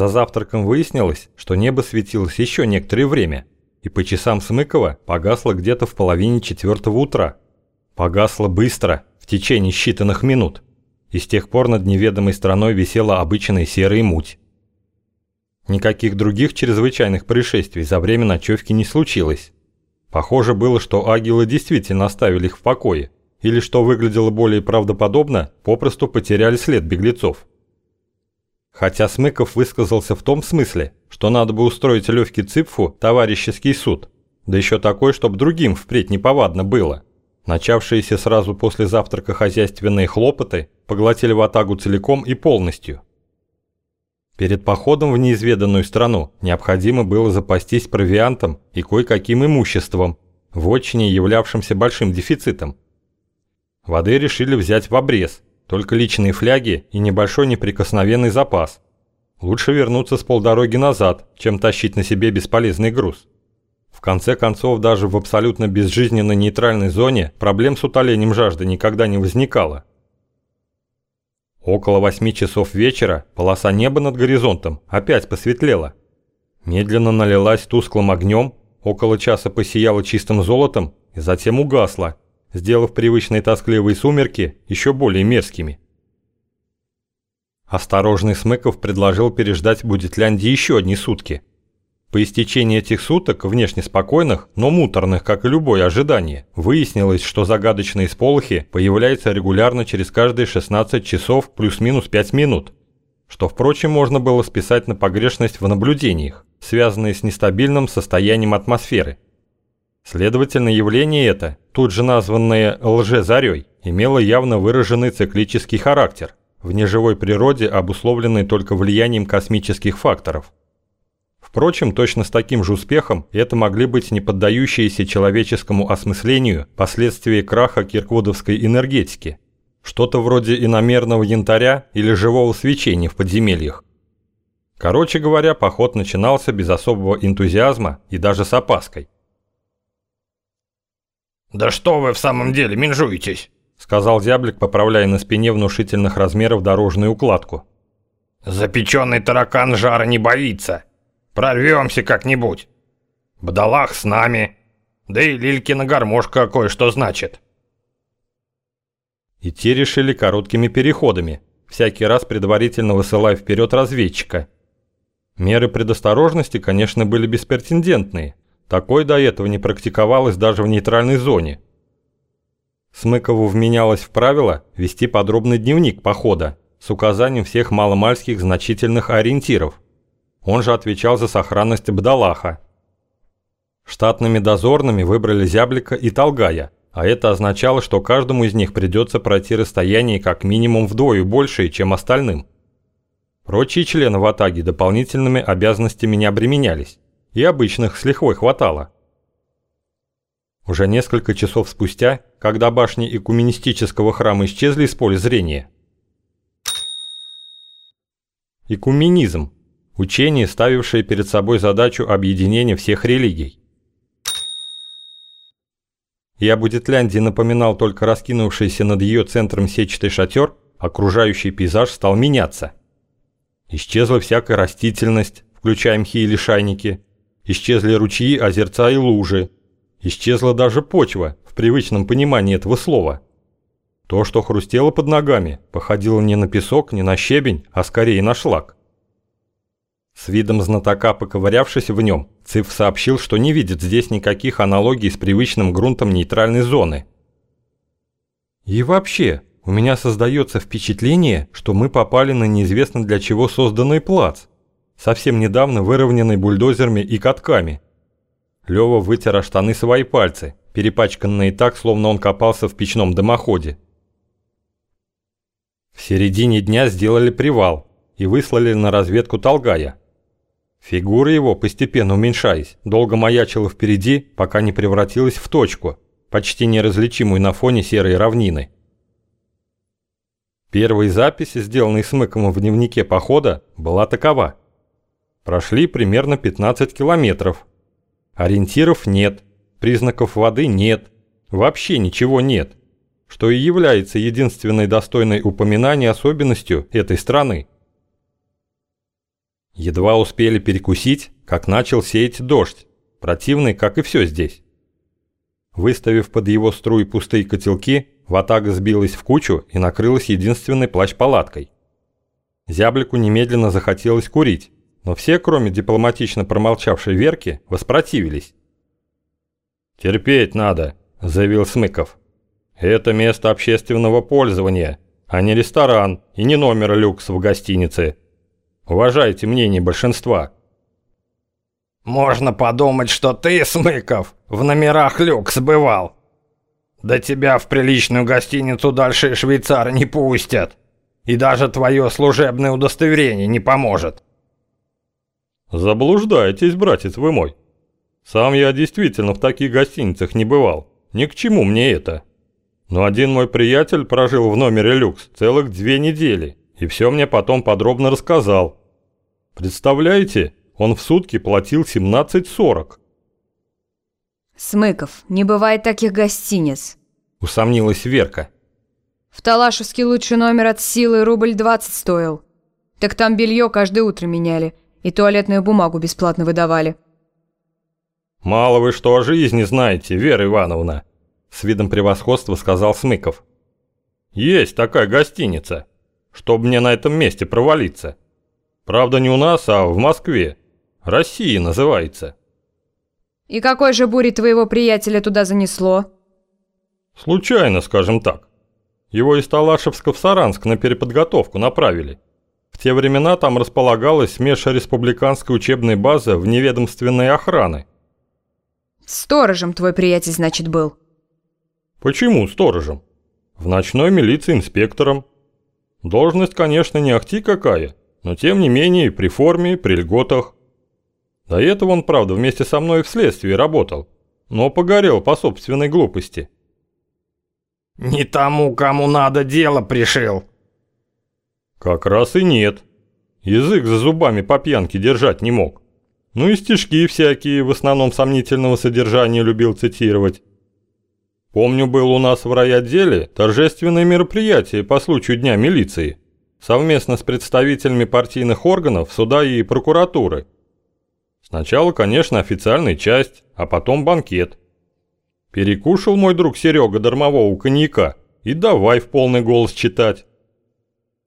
За завтраком выяснилось, что небо светилось еще некоторое время, и по часам Смыкова погасло где-то в половине четвертого утра. Погасло быстро, в течение считанных минут, и с тех пор над неведомой страной висела обычная серая муть. Никаких других чрезвычайных происшествий за время ночевки не случилось. Похоже было, что агилы действительно оставили их в покое, или, что выглядело более правдоподобно, попросту потеряли след беглецов. Хотя Смыков высказался в том смысле, что надо бы устроить Левке Цыпфу товарищеский суд, да еще такой, чтобы другим впредь неповадно было. Начавшиеся сразу после завтрака хозяйственные хлопоты поглотили ватагу целиком и полностью. Перед походом в неизведанную страну необходимо было запастись провиантом и кое-каким имуществом, в отчине являвшимся большим дефицитом. Воды решили взять в обрез, только личные фляги и небольшой неприкосновенный запас. Лучше вернуться с полдороги назад, чем тащить на себе бесполезный груз. В конце концов, даже в абсолютно безжизненной нейтральной зоне проблем с утолением жажды никогда не возникало. Около восьми часов вечера полоса неба над горизонтом опять посветлела. Медленно налилась тусклым огнем, около часа посияла чистым золотом и затем угасла, сделав привычные тоскливые сумерки еще более мерзкими. Осторожный Смыков предложил переждать Будетлянде еще одни сутки – по истечении этих суток, внешне спокойных, но муторных, как и любое ожидание, выяснилось, что загадочные сполохи появляются регулярно через каждые 16 часов плюс-минус 5 минут, что, впрочем, можно было списать на погрешность в наблюдениях, связанные с нестабильным состоянием атмосферы. Следовательно, явление это, тут же названное лжезарей, имело явно выраженный циклический характер, в неживой природе обусловленный только влиянием космических факторов – Впрочем, точно с таким же успехом это могли быть не поддающиеся человеческому осмыслению последствия краха кирквудовской энергетики. Что-то вроде иномерного янтаря или живого свечения в подземельях. Короче говоря, поход начинался без особого энтузиазма и даже с опаской. «Да что вы в самом деле менжуетесь?» сказал зяблик, поправляя на спине внушительных размеров дорожную укладку. «Запеченный таракан жара не боится!» Прорвемся как-нибудь. Бадалах с нами. Да и Лилькина гармошка кое-что значит. Идти решили короткими переходами, всякий раз предварительно высылая вперед разведчика. Меры предосторожности, конечно, были беспретендентные. Такой до этого не практиковалось даже в нейтральной зоне. Смыкову вменялось в правило вести подробный дневник похода с указанием всех маломальских значительных ориентиров – он же отвечал за сохранность Бдалаха. Штатными дозорными выбрали Зяблика и Толгая, а это означало, что каждому из них придется пройти расстояние как минимум вдвое большее, чем остальным. Прочие члены Ватаги дополнительными обязанностями не обременялись, и обычных с лихвой хватало. Уже несколько часов спустя, когда башни экуменистического храма исчезли из поля зрения. Экуменизм Учение, ставившее перед собой задачу объединения всех религий. И об Удетляндии напоминал только раскинувшийся над ее центром сетчатый шатер, окружающий пейзаж стал меняться. Исчезла всякая растительность, включая мхи и лишайники, исчезли ручьи, озерца и лужи, исчезла даже почва в привычном понимании этого слова. То, что хрустело под ногами, походило не на песок, не на щебень, а скорее на шлак. С видом знатока, поковырявшись в нем, Циф сообщил, что не видит здесь никаких аналогий с привычным грунтом нейтральной зоны. И вообще, у меня создается впечатление, что мы попали на неизвестно для чего созданный плац, совсем недавно выровненный бульдозерами и катками. Лёва вытер о штаны свои пальцы, перепачканные так, словно он копался в печном дымоходе. В середине дня сделали привал и выслали на разведку Толгая. Фигура его, постепенно уменьшаясь, долго маячила впереди, пока не превратилась в точку, почти неразличимую на фоне серой равнины. Первая запись, сделанная Смыком в дневнике похода, была такова. Прошли примерно 15 километров. Ориентиров нет, признаков воды нет, вообще ничего нет, что и является единственной достойной упоминания особенностью этой страны. Едва успели перекусить, как начал сеять дождь, противный, как и все здесь. Выставив под его струи пустые котелки, ватага сбилась в кучу и накрылась единственной плащ-палаткой. Зяблику немедленно захотелось курить, но все, кроме дипломатично промолчавшей Верки, воспротивились. «Терпеть надо», – заявил Смыков. «Это место общественного пользования, а не ресторан и не номер люкс в гостинице. Уважайте мнение большинства». «Можно подумать, что ты, Смыков, в номерах люкс бывал. Да тебя в приличную гостиницу дальше швейцара не пустят. И даже твое служебное удостоверение не поможет». «Заблуждаетесь, братец вы мой. Сам я действительно в таких гостиницах не бывал. Ни к чему мне это. Но один мой приятель прожил в номере люкс целых две недели и все мне потом подробно рассказал. Представляете, он в сутки платил 17,40. Смыков, не бывает таких гостиниц. Усомнилась Верка. В Талашевске лучший номер от силы рубль 20 стоил. Так там белье каждое утро меняли и туалетную бумагу бесплатно выдавали. «Мало вы что о жизни знаете, Вера Ивановна», – с видом превосходства сказал Смыков. «Есть такая гостиница, чтобы мне на этом месте провалиться. Правда, не у нас, а в Москве. Россия называется». «И какой же бури твоего приятеля туда занесло?» «Случайно, скажем так. Его из Талашевска в Саранск на переподготовку направили. В те времена там располагалась межреспубликанская учебная база вневедомственной охраны. Сторожем твой приятель, значит, был. Почему сторожем? В ночной милиции инспектором. Должность, конечно, не ахти какая, но тем не менее при форме, при льготах. До этого он, правда, вместе со мной в следствии работал, но погорел по собственной глупости. «Не тому, кому надо, дело пришил». «Как раз и нет. Язык за зубами по пьянке держать не мог. Ну и стишки всякие, в основном сомнительного содержания, любил цитировать. Помню, был у нас в райотделе торжественное мероприятие по случаю Дня милиции, совместно с представителями партийных органов, суда и прокуратуры. Сначала, конечно, официальная часть, а потом банкет. Перекушал мой друг Серега дармового коньяка и давай в полный голос читать.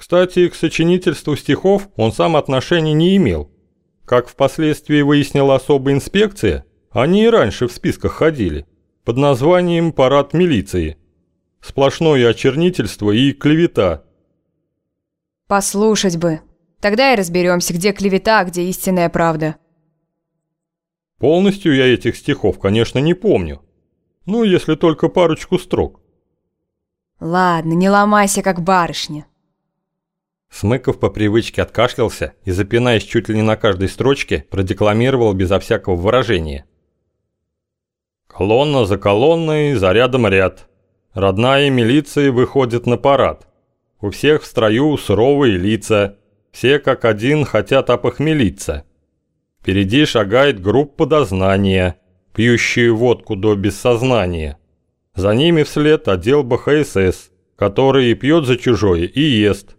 Кстати, к сочинительству стихов он сам отношения не имел, как впоследствии выяснила особая инспекция, они и раньше в списках ходили, под названием «Парад милиции». Сплошное очернительство и клевета. Послушать бы. Тогда и разберемся, где клевета, а где истинная правда. Полностью я этих стихов, конечно, не помню. Ну, если только парочку строк. Ладно, не ломайся, как барышня. Смыков по привычке откашлялся и, запинаясь чуть ли не на каждой строчке, продекламировал безо всякого выражения. «Колонна за колонной, за рядом ряд. Родная милиция выходит на парад. У всех в строю суровые лица. Все как один хотят опохмелиться. Впереди шагает группа дознания, пьющие водку до бессознания. За ними вслед отдел БХСС, который и пьет за чужое, и ест».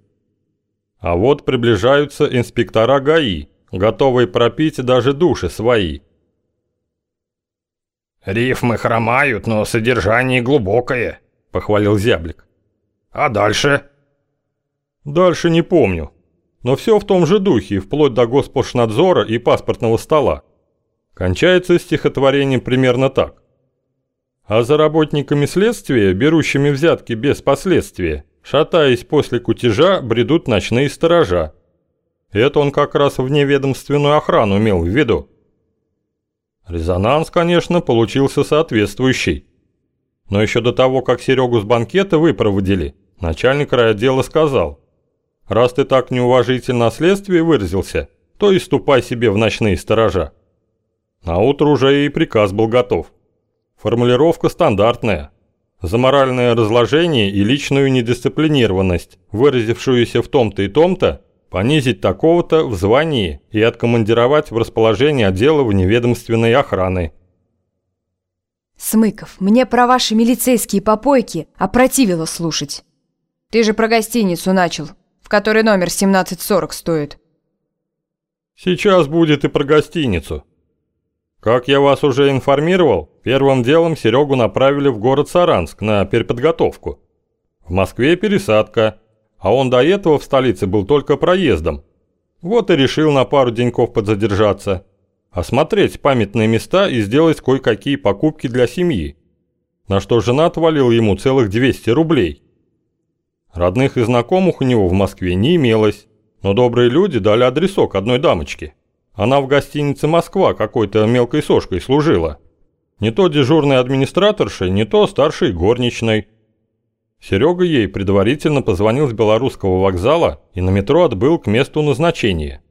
А вот приближаются инспектора ГАИ, готовые пропить даже души свои. «Рифмы хромают, но содержание глубокое», – похвалил Зяблик. «А дальше?» «Дальше не помню. Но все в том же духе, вплоть до госпошнадзора и паспортного стола. Кончается стихотворение примерно так. А за работниками следствия, берущими взятки без последствия, Шатаясь после кутежа, бредут ночные сторожа. Это он как раз в неведомственную охрану имел в виду. Резонанс, конечно, получился соответствующий. Но еще до того, как Серегу с банкета выпроводили, начальник райотдела сказал, «Раз ты так неуважительно о следствии выразился, то и ступай себе в ночные сторожа». На утро уже и приказ был готов. Формулировка стандартная – за моральное разложение и личную недисциплинированность, выразившуюся в том-то и том-то, понизить такого-то в звании и откомандировать в расположение отдела вневедомственной охраны. Смыков, мне про ваши милицейские попойки опротивило слушать. Ты же про гостиницу начал, в которой номер 1740 стоит. Сейчас будет и про гостиницу. Как я вас уже информировал, первым делом Серегу направили в город Саранск на переподготовку. В Москве пересадка, а он до этого в столице был только проездом. Вот и решил на пару деньков подзадержаться, осмотреть памятные места и сделать кое-какие покупки для семьи. На что жена отвалила ему целых 200 рублей. Родных и знакомых у него в Москве не имелось, но добрые люди дали адресок одной дамочке. Она в гостинице «Москва» какой-то мелкой сошкой служила. Не то дежурной администраторшей, не то старшей горничной. Серега ей предварительно позвонил с белорусского вокзала и на метро отбыл к месту назначения.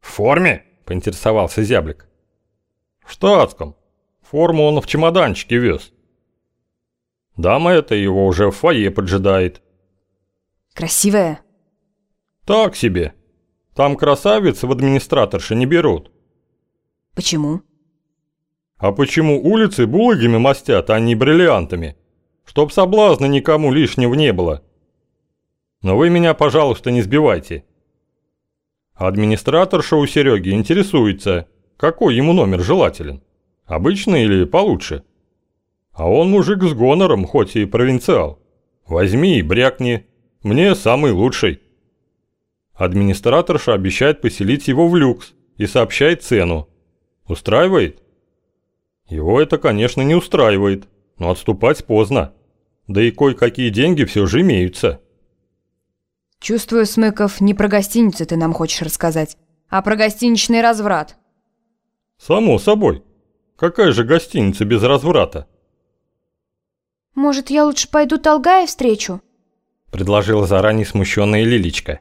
«В форме?» – поинтересовался зяблик. «В штатском. Форму он в чемоданчике вез. Дама эта его уже в фойе поджидает». «Красивая?» «Так себе. Там красавиц в администраторши не берут. Почему? А почему улицы булыгами мастят, а не бриллиантами? Чтоб соблазна никому лишнего не было. Но вы меня, пожалуйста, не сбивайте. Администраторша у Сереги интересуется, какой ему номер желателен. Обычный или получше? А он мужик с гонором, хоть и провинциал. Возьми и брякни. Мне самый лучший. Администраторша обещает поселить его в люкс и сообщает цену. Устраивает? Его это, конечно, не устраивает, но отступать поздно. Да и кое-какие деньги все же имеются. Чувствую, Смыков, не про гостиницу ты нам хочешь рассказать, а про гостиничный разврат. Само собой. Какая же гостиница без разврата? Может, я лучше пойду Толгая встречу? Предложила заранее смущенная Лилечка.